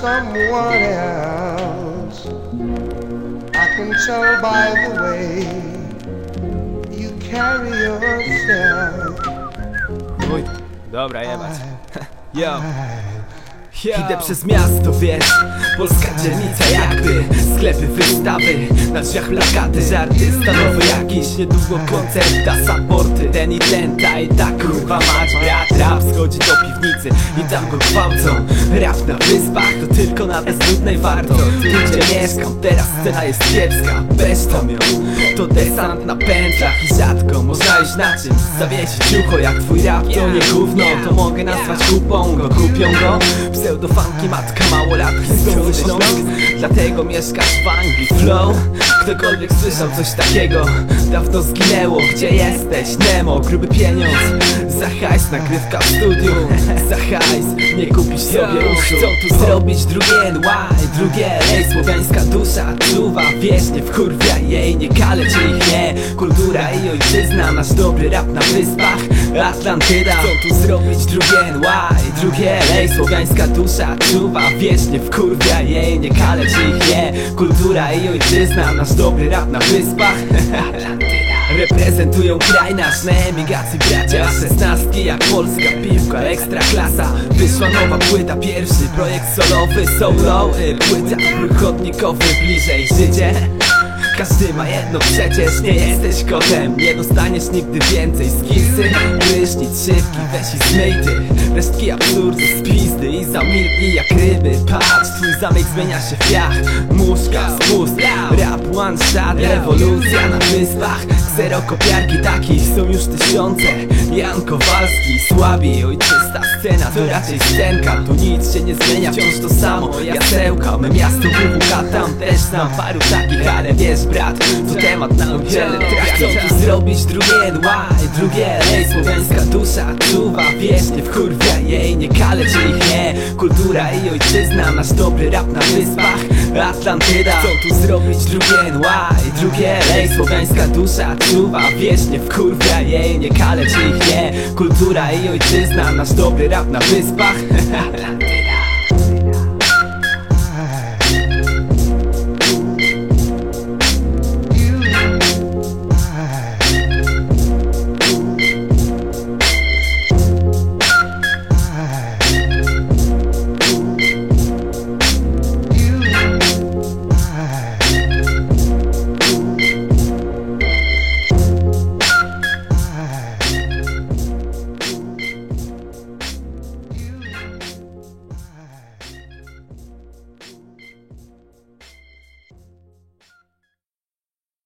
someone else. I can tell by the way you carry yourself. Uj, dobra, jebać. Yo. Idę przez miasto, wiesz Polska dzielnica jakby Sklepy, wystawy Na drzwiach plakaty, żarty stanowe jakiś Niedługo koncert, a supporty Ten i ten, ta i ta kurwa mać Brat rap schodzi do piwnicy I tam go gwałcą. Rap na wyspach to tylko na bezludnej warto. Tu gdzie mieszkam, teraz scena jest kiepska. Besztam ją To desant na pętlach i rzadko Można iść na czymś Zawiesić ucho jak twój rap to nie gówno To mogę nazwać kupą go, kupią go. Pseudofanki, matka małolatki z Nowy Śląsk. Dlatego mieszkasz w Anglii Flow. Ktokolwiek słyszał coś takiego Dawno zginęło, gdzie jesteś? Nemo, gruby pieniądz. Za hajs, nagrywka w studiu. Za hajs, nie kupisz sobie uszu. Chcą tu zrobić drugie NY Drugie ej, słowiańska dusza Czuwa. Wiecznie, wkurwia jej Nie kalecz ich, nie. Kultura i ojczyzna Nasz dobry rap na wyspach. Atlantyda Chcą tu zrobić? Drugie NY Drugie ej, słowiańska dusza Czuwa wiecznie, wkurwia jej Nie kalecz ich, nie. Kultura i ojczyzna Nasz dobry rap na wyspach. Reprezentują kraj nasz na emigracji bracia. Szesnastki jak polska piłka, ekstra klasa. Wyszła nowa płyta, pierwszy projekt solowy Solo, płyta chodnikowy bliżej życie każdy ma jedno przecież nie jesteś kotem. Nie dostaniesz nigdy więcej skillsy Prysznic szybki, weź i zmyj ty. Resztki absurdu z i zamilknij jak ryby. Patrz, twój zamek zmienia się w piach. Muszka, spust, one shot Rewolucja na wyspach. Kserokopiarki takich są już tysiące. Jan Kowalski, słabi Ojczysta scena. To raczej scenka Tu nic się nie zmienia, wciąż to samo. Jasełka, me miasto WWK Tam też znam paru takich, ale wiesz brat To temat na udzielę Chcą tu zrobić drugie NY Drugie lej, słowiańska dusza Czuwa wiecznie, wkurwia jej Nie kalecz ich, nie. Kultura i ojczyzna Nasz dobry rap na wyspach. Atlantyda Chcą tu zrobić drugie NY Drugie lej, słowiańska dusza Czuwa wiecznie, wkurwia jej Nie kalecz ich, nie. Kultura i ojczyzna Nasz dobry rap na wyspach